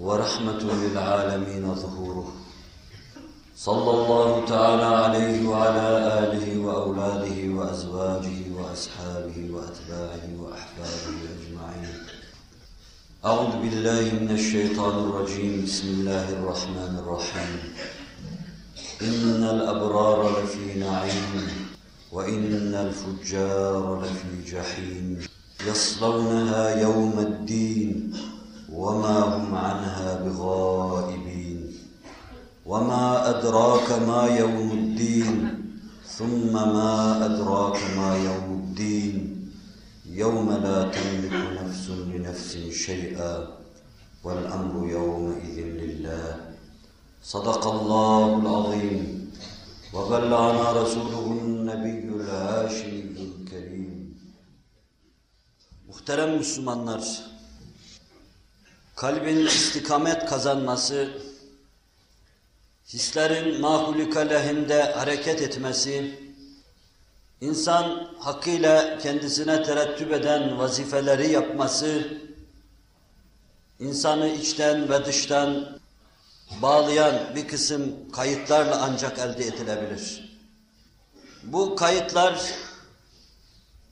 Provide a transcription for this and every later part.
ورحمة للعالمين ظهوره. صلى الله تعالى عليه وعلى آله وأولاده وأزواجه وأصحابه وأتباعه وأحبابه أجمعين. أعوذ بالله من الشيطان الرجيم. بسم الله الرحمن الرحيم. إن الأبرار لفي نعيم وإن الفجار لفي جحيم. يصلونها يوم الدين وما هم عنها بغائبين. وما أدراك ما يوم الدين ثم ما أدراك ما يوم الدين. يوم لا تملك نفس لنفس شيئا والأمر يومئذ لله. صدق الله العظيم. وبلغنا رسوله النبي الهاشمي الكريم. Muhterem Müslümanlar, kalbin istikamet kazanması, hislerin mahulika lehinde hareket etmesi, insan hakkıyla kendisine terettüp eden vazifeleri yapması, insanı içten ve dıştan bağlayan bir kısım kayıtlarla ancak elde edilebilir. Bu kayıtlar,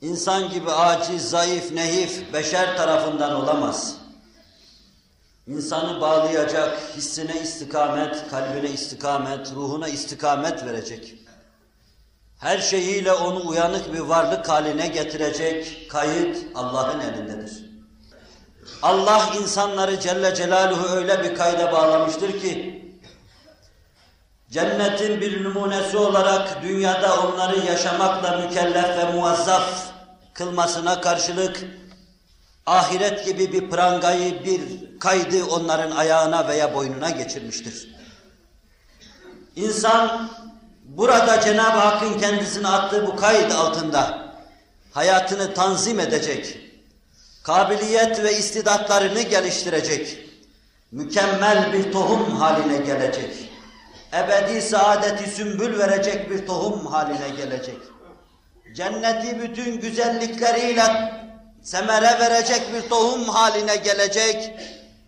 insan gibi aciz, zayıf, nehif, beşer tarafından olamaz. İnsanı bağlayacak, hissine istikamet, kalbine istikamet, ruhuna istikamet verecek. Her şeyiyle onu uyanık bir varlık haline getirecek kayıt Allah'ın elindedir. Allah insanları Celle Celaluhu öyle bir kayda bağlamıştır ki, cennetin bir numunesi olarak dünyada onları yaşamakla mükellef ve muazzaf kılmasına karşılık, ahiret gibi bir prangayı, bir kaydı onların ayağına veya boynuna geçirmiştir. İnsan burada Cenab-ı Hakk'ın kendisine attığı bu kayıt altında hayatını tanzim edecek, kabiliyet ve istidatlarını geliştirecek, mükemmel bir tohum haline gelecek, ebedi saadeti sümbül verecek bir tohum haline gelecek. Cenneti bütün güzellikleriyle semere verecek bir tohum haline gelecek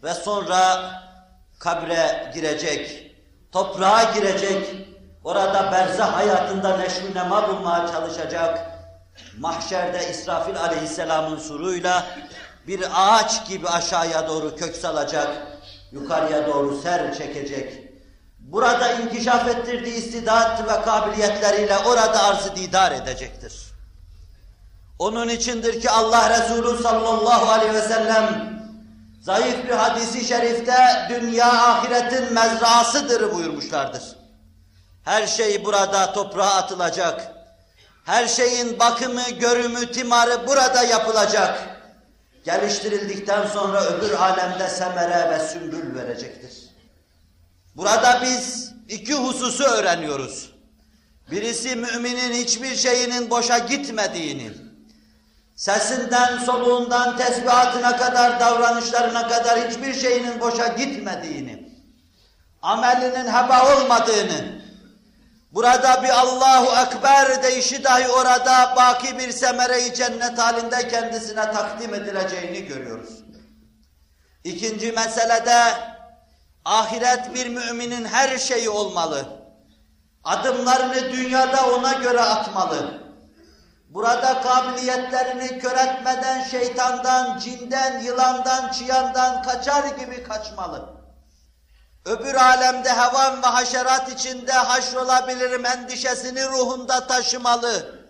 ve sonra kabre girecek, toprağa girecek, orada berzah hayatında neşvi nema bulmaya çalışacak, mahşerde İsrafil aleyhisselamın suruyla bir ağaç gibi aşağıya doğru kök salacak, yukarıya doğru ser çekecek. Burada inkişaf ettirdiği istidat ve kabiliyetleriyle orada arzı didar edecektir. Onun içindir ki Allah Resulü sallallahu aleyhi ve sellem zayıf bir hadisi şerifte dünya ahiretin mezrasıdır buyurmuşlardır. Her şey burada toprağa atılacak. Her şeyin bakımı, görümü, timarı burada yapılacak. Geliştirildikten sonra öbür alemde semere ve sümbül verecektir. Burada biz iki hususu öğreniyoruz. Birisi müminin hiçbir şeyinin boşa gitmediğini, sesinden, soluğundan, tesbihatına kadar, davranışlarına kadar hiçbir şeyinin boşa gitmediğini, amelinin heba olmadığını, burada bir Allahu Ekber deyişi dahi orada baki bir semereyi cennet halinde kendisine takdim edileceğini görüyoruz. İkinci meselede ahiret bir müminin her şeyi olmalı. Adımlarını dünyada ona göre atmalı. Burada kabiliyetlerini kör etmeden şeytandan, cinden, yılandan, çıyandan kaçar gibi kaçmalı. öbür alemde hevan ve haşerat içinde haşrolabilirim endişesini ruhunda taşımalı.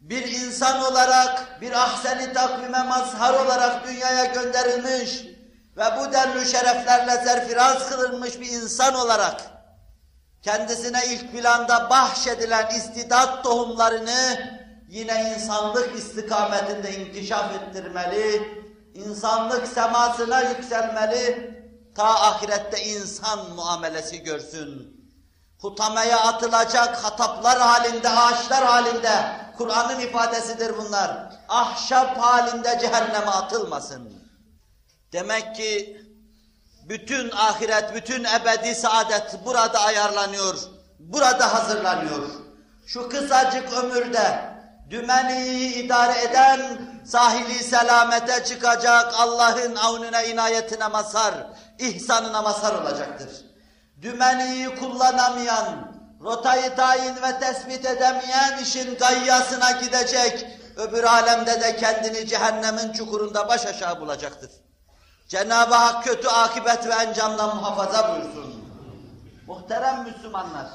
Bir insan olarak, bir ahseni takvime mazhar olarak dünyaya gönderilmiş ve bu denli şereflerle zerfiraz kılınmış bir insan olarak kendisine ilk planda bahşedilen istidat tohumlarını yine insanlık istikametinde inkişaf ettirmeli, insanlık semasına yükselmeli, ta ahirette insan muamelesi görsün. Hutameye atılacak hataplar halinde, ağaçlar halinde, Kur'an'ın ifadesidir bunlar. Ahşap halinde cehenneme atılmasın. Demek ki bütün ahiret, bütün ebedi saadet burada ayarlanıyor, burada hazırlanıyor. Şu kısacık ömürde dümeni idare eden, sahili selamete çıkacak Allah'ın avnine, inayetine mazhar, ihsanına mazhar olacaktır. Dümeniyi kullanamayan, rotayı tayin ve tespit edemeyen işin gayyasına gidecek, öbür alemde de kendini cehennemin çukurunda baş aşağı bulacaktır. Cenab-ı Hak kötü akibet ve encamdan muhafaza buyursun. Muhterem Müslümanlar,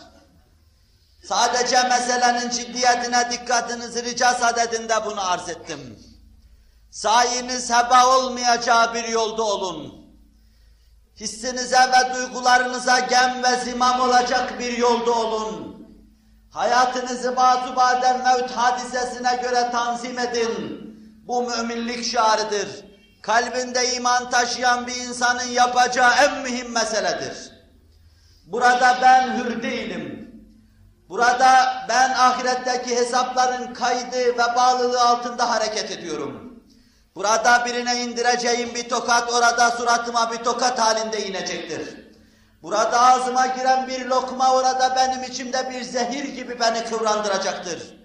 sadece meselenin ciddiyetine dikkatinizi rica sadedinde bunu arz ettim. Sayiniz heba olmayacağı bir yolda olun. Hissinize ve duygularınıza gem ve zimam olacak bir yolda olun. Hayatınızı bazubadel mevt hadisesine göre tanzim edin. Bu müminlik şiarıdır kalbinde iman taşıyan bir insanın yapacağı en mühim meseledir. Burada ben hür değilim. Burada ben ahiretteki hesapların kaydı ve bağlılığı altında hareket ediyorum. Burada birine indireceğim bir tokat orada suratıma bir tokat halinde inecektir. Burada ağzıma giren bir lokma orada benim içimde bir zehir gibi beni kıvrandıracaktır.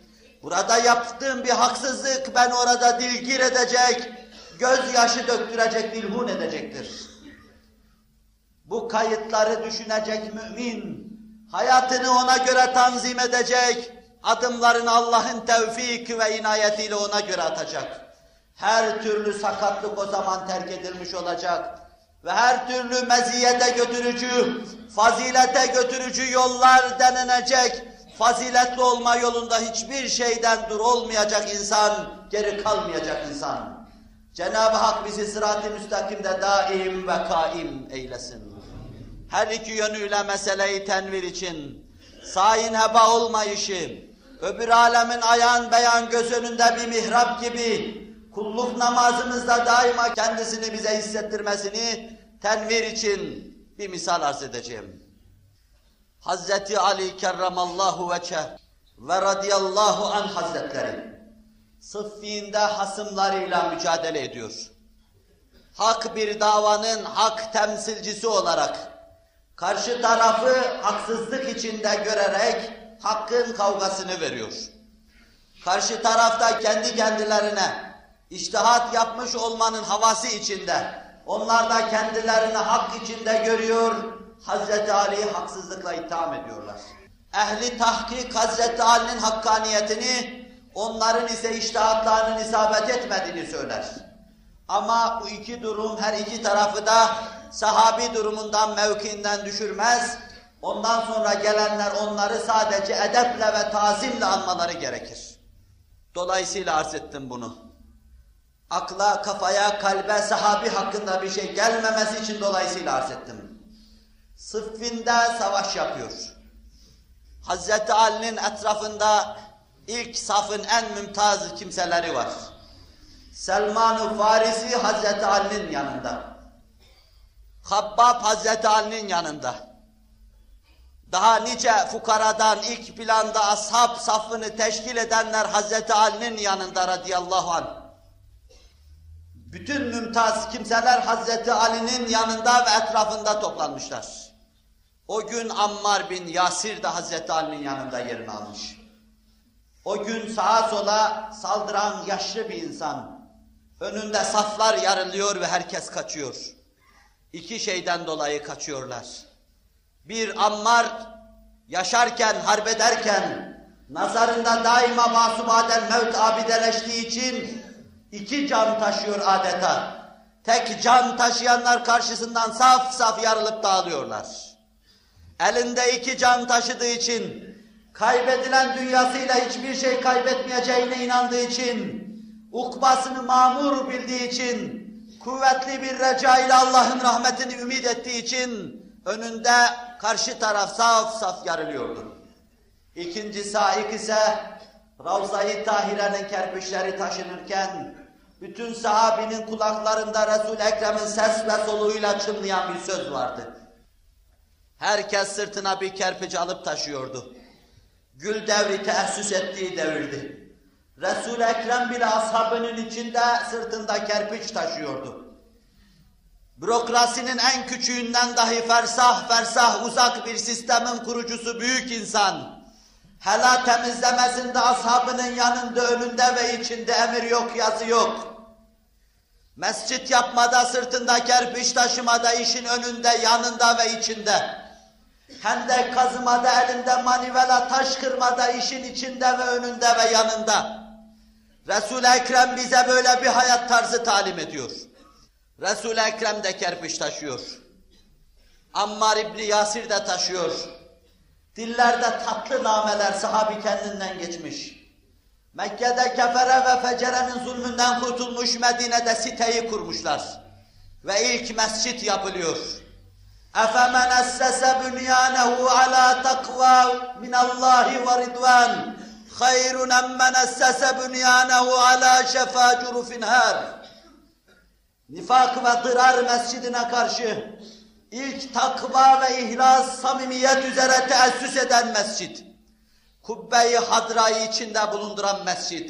Burada yaptığım bir haksızlık beni orada dilgir edecek, gözyaşı döktürecek, dilhun edecektir. Bu kayıtları düşünecek mümin, hayatını ona göre tanzim edecek, adımlarını Allah'ın tevfik ve inayetiyle ona göre atacak. Her türlü sakatlık o zaman terk edilmiş olacak ve her türlü meziyete götürücü, fazilete götürücü yollar denenecek, faziletli olma yolunda hiçbir şeyden dur olmayacak insan, geri kalmayacak insan. Cenab-ı Hak bizi sırat-ı müstakimde daim ve kaim eylesin. Her iki yönüyle meseleyi tenvir için, sayin heba olmayışı, öbür alemin ayan beyan göz önünde bir mihrap gibi, kulluk namazımızda daima kendisini bize hissettirmesini tenvir için bir misal arz edeceğim. Hazreti Ali kerramallahu veçeh ve radiyallahu an hazretleri Sıffi'inde hasımlarıyla mücadele ediyor. Hak bir davanın hak temsilcisi olarak karşı tarafı haksızlık içinde görerek hakkın kavgasını veriyor. Karşı tarafta kendi kendilerine iştihat yapmış olmanın havası içinde onlar da kendilerini hak içinde görüyor, Hazreti Ali'yi haksızlıkla itham ediyorlar. Ehli tahkik Hazreti Ali'nin hakkaniyetini onların ise iştahatlarının isabet etmediğini söyler. Ama bu iki durum her iki tarafı da sahabi durumundan, mevkiinden düşürmez. Ondan sonra gelenler onları sadece edeple ve tazimle anmaları gerekir. Dolayısıyla arz ettim bunu. Akla, kafaya, kalbe, sahabi hakkında bir şey gelmemesi için dolayısıyla arz ettim. Sıffinde savaş yapıyor. Hazreti Ali'nin etrafında ilk safın en mümtaz kimseleri var. Selman-ı Farisi Hazreti Ali'nin yanında. Habbab Hazreti Ali'nin yanında. Daha nice fukaradan ilk planda ashab safını teşkil edenler Hazreti Ali'nin yanında radıyallahu anh. Bütün mümtaz kimseler Hazreti Ali'nin yanında ve etrafında toplanmışlar. O gün Ammar bin Yasir de Hazreti Ali'nin yanında yerini almış. O gün sağa sola saldıran yaşlı bir insan. Önünde saflar yarılıyor ve herkes kaçıyor. İki şeyden dolayı kaçıyorlar. Bir Ammar yaşarken, harbederken nazarında daima masumaden mevt abideleştiği için iki can taşıyor adeta. tek can taşıyanlar karşısından saf saf yarılıp dağılıyorlar. Elinde iki can taşıdığı için, kaybedilen dünyasıyla hiçbir şey kaybetmeyeceğine inandığı için, ukbasını mamur bildiği için, kuvvetli bir reca ile Allah'ın rahmetini ümit ettiği için, önünde karşı taraf saf saf yarılıyordu. İkinci saik ise Ravza-i Tahire'nin kerpiçleri taşınırken bütün sahabinin kulaklarında Resul-i Ekrem'in ses ve soluğuyla çınlayan bir söz vardı. Herkes sırtına bir kerpiç alıp taşıyordu. Gül devri teessüs ettiği devirdi. Resul-i Ekrem bile ashabının içinde sırtında kerpiç taşıyordu. Bürokrasinin en küçüğünden dahi fersah fersah uzak bir sistemin kurucusu büyük insan, Hela temizlemesinde ashabının yanında, önünde ve içinde emir yok, yazı yok. Mescit yapmada, sırtında kerpiç taşımada, işin önünde, yanında ve içinde. Hendek kazımada, elinde manivela, taş kırmada, işin içinde ve önünde ve yanında. Resul-i Ekrem bize böyle bir hayat tarzı talim ediyor. Resul-i Ekrem de kerpiç taşıyor. Ammar İbni Yasir de taşıyor. Dillerde tatlı nameler sahabi kendinden geçmiş. Mekke'de kefere ve fecerenin zulmünden kurtulmuş Medine'de siteyi kurmuşlar. Ve ilk mescit yapılıyor. اَفَمَنْ اَسَّسَ بُنْيَانَهُ عَلَى تَقْوَى مِنَ اللّٰهِ وَرِضْوَانٍ خَيْرٌ اَمَّنْ اَسَّسَ بُنْيَانَهُ عَلَى شَفَا جُرُفٍ هَارٍ Nifak ve dırar mescidine karşı ilk takva ve ihlas, samimiyet üzere teessüs eden mescid. Kubbe-i Hadra'yı içinde bulunduran mescid.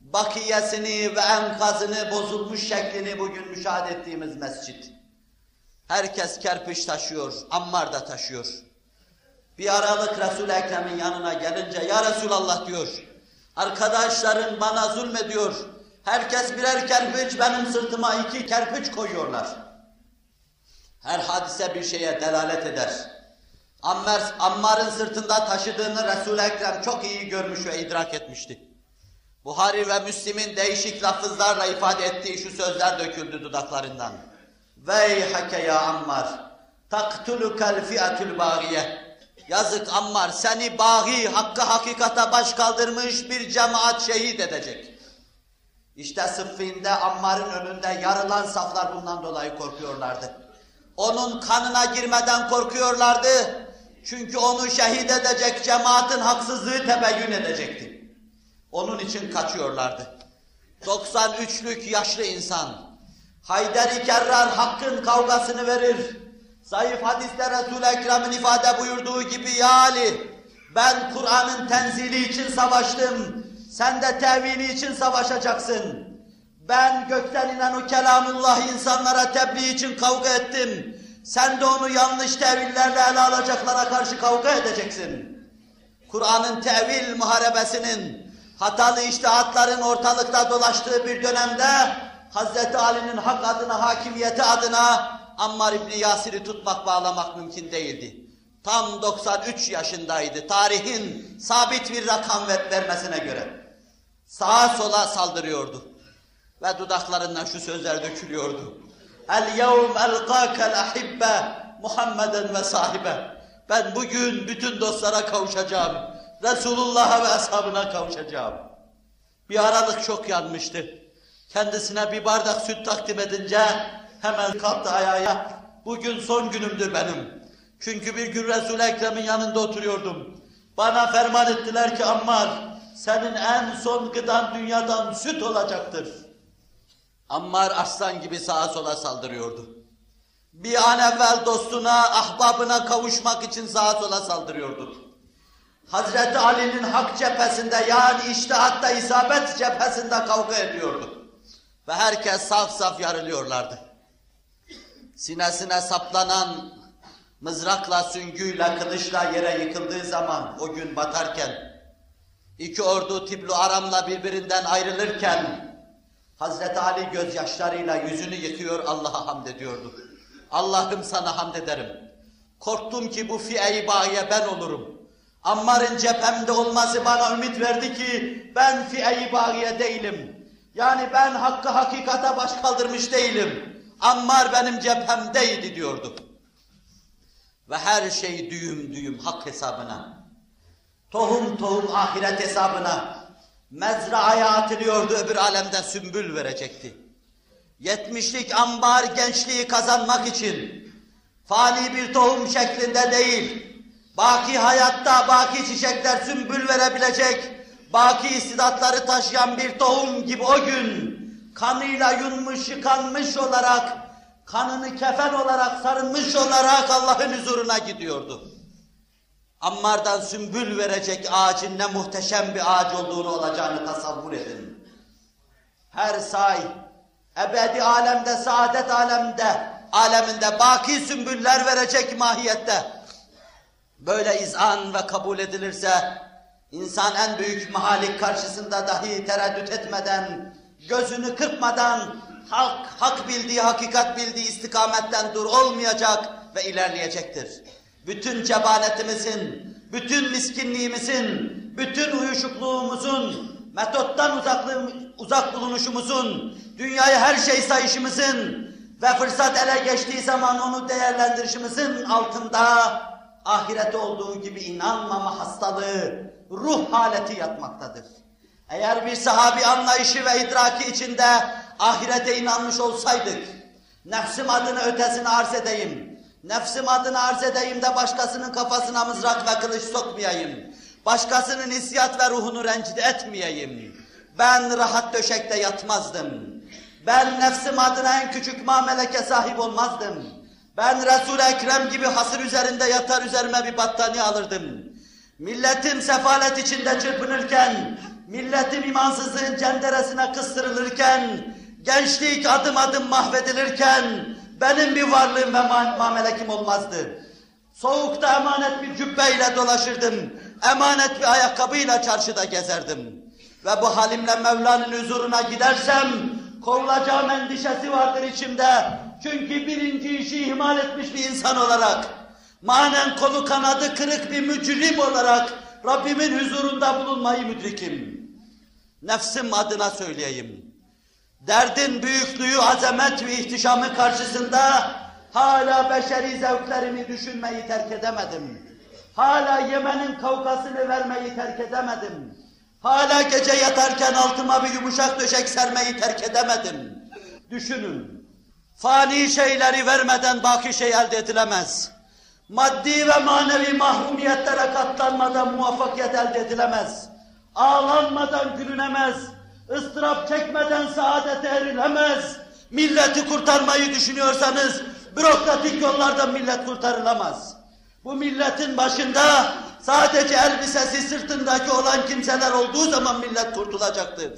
Bakiyesini ve enkazını bozulmuş şeklini bugün müşahede ettiğimiz mescid. Herkes kerpiç taşıyor, Ammar da taşıyor. Bir aralık Resul-i Ekrem'in yanına gelince, Ya Resulallah diyor, arkadaşların bana zulmediyor, herkes birer kerpiç, benim sırtıma iki kerpiç koyuyorlar. Her hadise bir şeye delalet eder. Ammar, Ammar'ın sırtında taşıdığını Resul-i Ekrem çok iyi görmüş ve idrak etmişti. Buhari ve Müslim'in değişik lafızlarla ifade ettiği şu sözler döküldü dudaklarından. Veyhake ya Ammar, taktulukel fi'atul bağiye. Yazık Ammar, seni bağı, hakkı hakikata baş kaldırmış bir cemaat şehit edecek. İşte sıffinde Ammar'ın önünde yarılan saflar bundan dolayı korkuyorlardı. Onun kanına girmeden korkuyorlardı. Çünkü onu şehit edecek cemaatin haksızlığı tebeyyün edecekti. Onun için kaçıyorlardı. 93'lük yaşlı insan. Haydar-ı Kerrar hakkın kavgasını verir. Zayıf hadiste Resul-i Ekrem'in ifade buyurduğu gibi ya Ali, ben Kur'an'ın tenzili için savaştım. Sen de tevili için savaşacaksın. Ben gökten inen o kelamullah insanlara tebliğ için kavga ettim. Sen de onu yanlış tevillerle ele alacaklara karşı kavga edeceksin. Kur'an'ın tevil muharebesinin, hatalı iştihatların ortalıkta dolaştığı bir dönemde Hazreti Ali'nin hak adına, hakimiyeti adına Ammar İbni Yasir'i tutmak, bağlamak mümkün değildi. Tam 93 yaşındaydı. Tarihin sabit bir rakam ver vermesine göre. Sağa sola saldırıyordu. Ve dudaklarından şu sözler dökülüyordu. El yevm elqâkel ahibbe Muhammeden ve sahibe. Ben bugün bütün dostlara kavuşacağım. Resulullah'a ve ashabına kavuşacağım. Bir aralık çok yanmıştı. Kendisine bir bardak süt takdim edince hemen kalktı ayağa. Bugün son günümdür benim. Çünkü bir gün Resul-i Ekrem'in yanında oturuyordum. Bana ferman ettiler ki Ammar, senin en son gıdan dünyadan süt olacaktır. Ammar aslan gibi sağa sola saldırıyordu. Bir an evvel dostuna, ahbabına kavuşmak için sağa sola saldırıyordu. Hazreti Ali'nin hak cephesinde yani iştihatta isabet cephesinde kavga ediyordu. Ve herkes saf saf yarılıyorlardı. Sinesine saplanan mızrakla, süngüyle, kılıçla yere yıkıldığı zaman o gün batarken, iki ordu Tiblu Aram'la birbirinden ayrılırken, Hazreti Ali gözyaşlarıyla yüzünü yıkıyor, Allah'a hamd ediyordu. Allah'ım sana hamd ederim. Korktum ki bu fiye-i ben olurum. Ammar'ın cephemde olması bana ümit verdi ki ben fiye-i değilim. Yani ben hakkı hakikata baş kaldırmış değilim. Ammar benim cephemdeydi diyordu. Ve her şey düğüm düğüm hak hesabına. Tohum tohum ahiret hesabına. Mezraaya atılıyordu öbür alemde sümbül verecekti. Yetmişlik ambar gençliği kazanmak için fani bir tohum şeklinde değil, baki hayatta baki çiçekler sümbül verebilecek, baki istidatları taşıyan bir tohum gibi o gün kanıyla yunmuş, yıkanmış olarak, kanını kefen olarak sarılmış olarak Allah'ın huzuruna gidiyordu. Ammar'dan sümbül verecek ağacın ne muhteşem bir ağaç olduğunu olacağını tasavvur edin. Her say, ebedi alemde, saadet alemde, aleminde baki sümbüller verecek mahiyette. Böyle izan ve kabul edilirse, insan en büyük mahalik karşısında dahi tereddüt etmeden, gözünü kırpmadan, hak, hak bildiği, hakikat bildiği istikametten dur olmayacak ve ilerleyecektir. Bütün cebanetimizin, bütün miskinliğimizin, bütün uyuşukluğumuzun, metottan uzaklığı, uzak bulunuşumuzun, dünyayı her şey sayışımızın ve fırsat ele geçtiği zaman onu değerlendirişimizin altında ahirete olduğu gibi inanmama hastalığı, ruh haleti yatmaktadır. Eğer bir sahabi anlayışı ve idraki içinde ahirete inanmış olsaydık, nefsim adını ötesini arz edeyim, nefsim adını arz edeyim de başkasının kafasına mızrak ve kılıç sokmayayım, başkasının hissiyat ve ruhunu rencide etmeyeyim. Ben rahat döşekte yatmazdım. Ben nefsim adına en küçük mameleke sahip olmazdım. Ben Resul-i Ekrem gibi hasır üzerinde yatar üzerime bir battaniye alırdım. Milletim sefalet içinde çırpınırken, milletim imansızlığın cenderesine kıstırılırken, gençlik adım adım mahvedilirken, benim bir varlığım ve mamelekim olmazdı. Soğukta emanet bir cübbeyle dolaşırdım, emanet bir ayakkabıyla çarşıda gezerdim. Ve bu halimle Mevla'nın huzuruna gidersem, kovulacağım endişesi vardır içimde. Çünkü birinci işi ihmal etmiş bir insan olarak, manen kolu kanadı kırık bir mücrim olarak Rabbimin huzurunda bulunmayı müdrikim. Nefsim adına söyleyeyim. Derdin büyüklüğü, azamet ve ihtişamı karşısında hala beşeri zevklerimi düşünmeyi terk edemedim. Hala yemenin kavgasını vermeyi terk edemedim. Hala gece yatarken altıma bir yumuşak döşek sermeyi terk edemedim. Düşünün. Fani şeyleri vermeden baki şey elde edilemez. Maddi ve manevi mahrumiyetlere katlanmadan muvaffakiyet elde edilemez. Ağlanmadan gülünemez. ıstırap çekmeden saadete erilemez. Milleti kurtarmayı düşünüyorsanız bürokratik yollardan millet kurtarılamaz. Bu milletin başında sadece elbisesi sırtındaki olan kimseler olduğu zaman millet kurtulacaktır.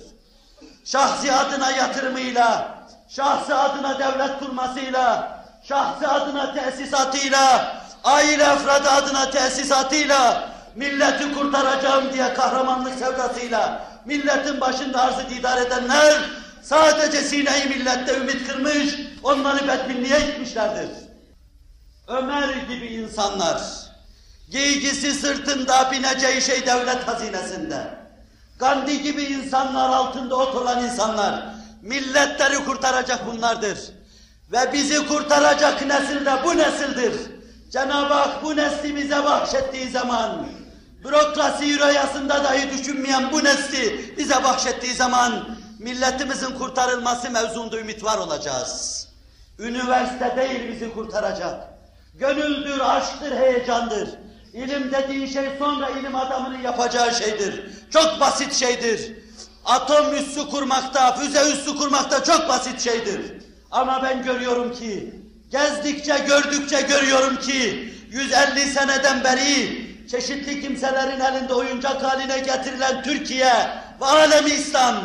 Şahsi adına yatırımıyla, şahsi adına devlet kurmasıyla, şahsi adına tesisatıyla, aile efradı adına tesisatıyla, milleti kurtaracağım diye kahramanlık sevdasıyla, milletin başında arzı didar edenler, sadece sineyi millette ümit kırmış, onları bedbinliğe gitmişlerdir. Ömer gibi insanlar, giygisi sırtında bineceği şey devlet hazinesinde, Gandhi gibi insanlar altında ot olan insanlar, milletleri kurtaracak bunlardır. Ve bizi kurtaracak nesil de bu nesildir. Cenab-ı Hak bu neslimize bahşettiği zaman, bürokrasi rüyasında dahi düşünmeyen bu nesli bize bahşettiği zaman, milletimizin kurtarılması mevzunda ümit var olacağız. Üniversite değil bizi kurtaracak. Gönüldür, aşktır, heyecandır. İlim dediğin şey sonra ilim adamının yapacağı şeydir. Çok basit şeydir. Atom üssü kurmakta, füze üssü kurmakta çok basit şeydir. Ama ben görüyorum ki, gezdikçe gördükçe görüyorum ki, 150 seneden beri çeşitli kimselerin elinde oyuncak haline getirilen Türkiye ve alemi İslam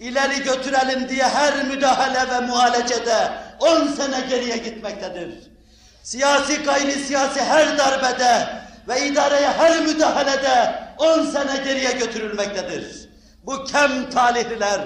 ileri götürelim diye her müdahale ve muhalecede 10 sene geriye gitmektedir. Siyasi gayri siyasi her darbede ve idareye her müdahalede 10 sene geriye götürülmektedir. Bu kem talihliler,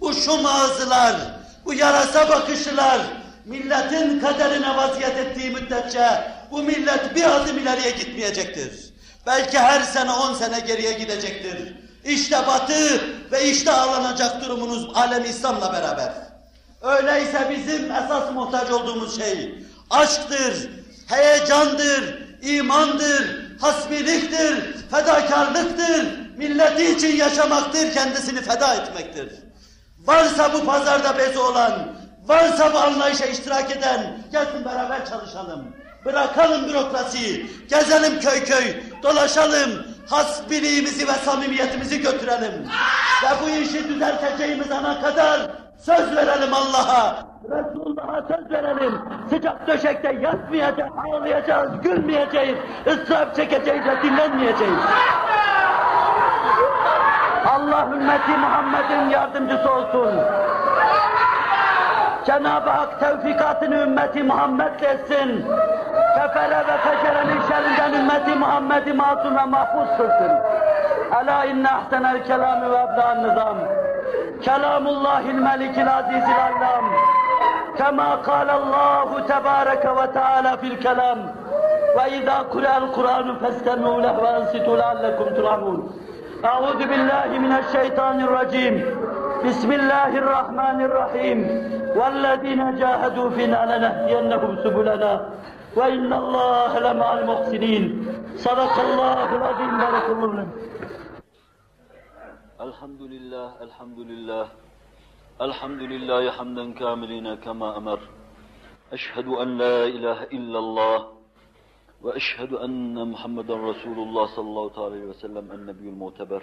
bu şum ağızlılar, bu yarasa bakışlılar milletin kaderine vaziyet ettiği müddetçe bu millet bir adım ileriye gitmeyecektir. Belki her sene 10 sene geriye gidecektir. İşte batı ve işte ağlanacak durumunuz alem İslam'la beraber. Öyleyse bizim esas muhtaç olduğumuz şey aşktır, heyecandır, imandır, hasbiliktir, fedakarlıktır, milleti için yaşamaktır, kendisini feda etmektir. Varsa bu pazarda bezi olan, varsa bu anlayışa iştirak eden, gelsin beraber çalışalım. Bırakalım bürokrasiyi, gezelim köy köy, dolaşalım, hasbiliğimizi ve samimiyetimizi götürelim. Ve bu işi düzelteceğimiz ana kadar söz verelim Allah'a. Resulullah'a söz verelim. Sıcak döşekte yatmayacağız, ağlayacağız, gülmeyeceğiz, ıstırap çekeceğiz ve dinlenmeyeceğiz. Allah ümmeti Muhammed'in yardımcısı olsun. Cenab-ı Hak tevfikatını ümmeti Muhammed etsin. Kefere ve fecerenin şerrinden ümmeti Muhammed'i masum ve mahfuz kılsın. Ela inne ahsenel kelami ve ebla'n nizam. Kelamullahil melikil azizil allam. Kema kâlallahu tebâreke ve teâlâ fil kelam. Ve izâ kure'el Kur'anu festemû leh ve ansitû leallekum turhamûn. أعوذ بالله من الشيطان الرجيم بسم الله الرحمن الرحيم. والذين جاهدوا فينا لنهدينهم سبلنا. وإن الله لمع المحسنين. صدق الله العظيم. بارك الله الحمد لله الحمد لله. الحمد لله حمدا كاملين كما أمر. أشهد أن لا إله إلا الله. وأشهد أن محمدا رسول الله صلى الله عليه وسلم النبي المعتبر.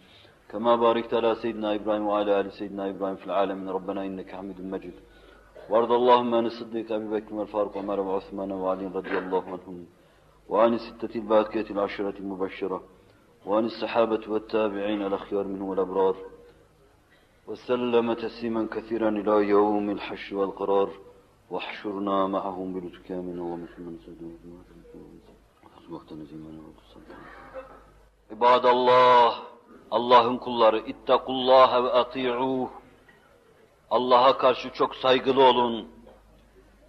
كما باركت على سيدنا إبراهيم وعلى آل سيدنا إبراهيم في العالمين. ربنا إنك حميد مجيد. وارض اللهم عن الصديق أبي بكر والفاروق وعمر وعثمان وعلي رضي الله عنهم وعن الستة الباقية العشرة المبشرة وعن الصحابة والتابعين الأخيار منهم والأبرار. وسلم تسليما كثيرا إلى يوم الحشر والقرار واحشرنا معهم بلطفك من ومسلما İbadallah, Allah'ın kulları, ittakullaha ve ati'uh. Allah'a karşı çok saygılı olun.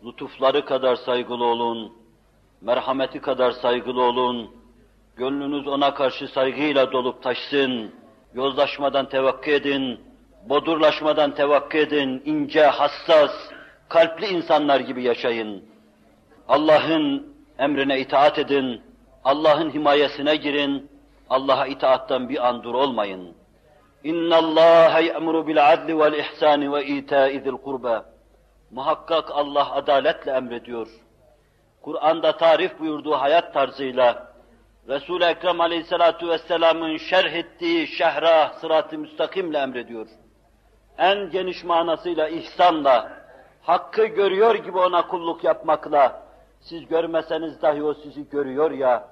Lütufları kadar saygılı olun. Merhameti kadar saygılı olun. Gönlünüz ona karşı saygıyla dolup taşsın. Yozlaşmadan tevakkı edin. Bodurlaşmadan tevakkı edin. ince, hassas, kalpli insanlar gibi yaşayın. Allah'ın emrine itaat edin. Allah'ın himayesine girin. Allah'a itaattan bir an dur olmayın. İnna Allah ya'muru bil adli vel ihsani ve ita'i zil kurba. Muhakkak Allah adaletle emrediyor. Kur'an'da tarif buyurduğu hayat tarzıyla Resul-i Ekrem Aleyhissalatu vesselam'ın şerh ettiği şehra sırat-ı müstakimle emrediyor. En geniş manasıyla ihsanla, hakkı görüyor gibi ona kulluk yapmakla, siz görmeseniz dahi o sizi görüyor ya,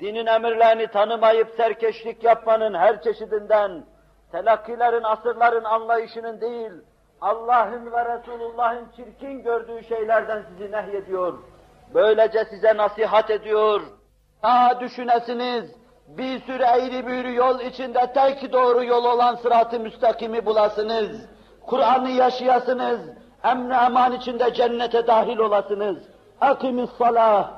dinin emirlerini tanımayıp serkeşlik yapmanın her çeşidinden, telakkilerin, asırların anlayışının değil, Allah'ın ve Resulullah'ın çirkin gördüğü şeylerden sizi nehyediyor. Böylece size nasihat ediyor. Ta düşünesiniz, bir sürü eğri büğrü yol içinde tek doğru yol olan sırat-ı müstakimi bulasınız. Kur'an'ı yaşayasınız, emni eman içinde cennete dahil olasınız. Akimis salah,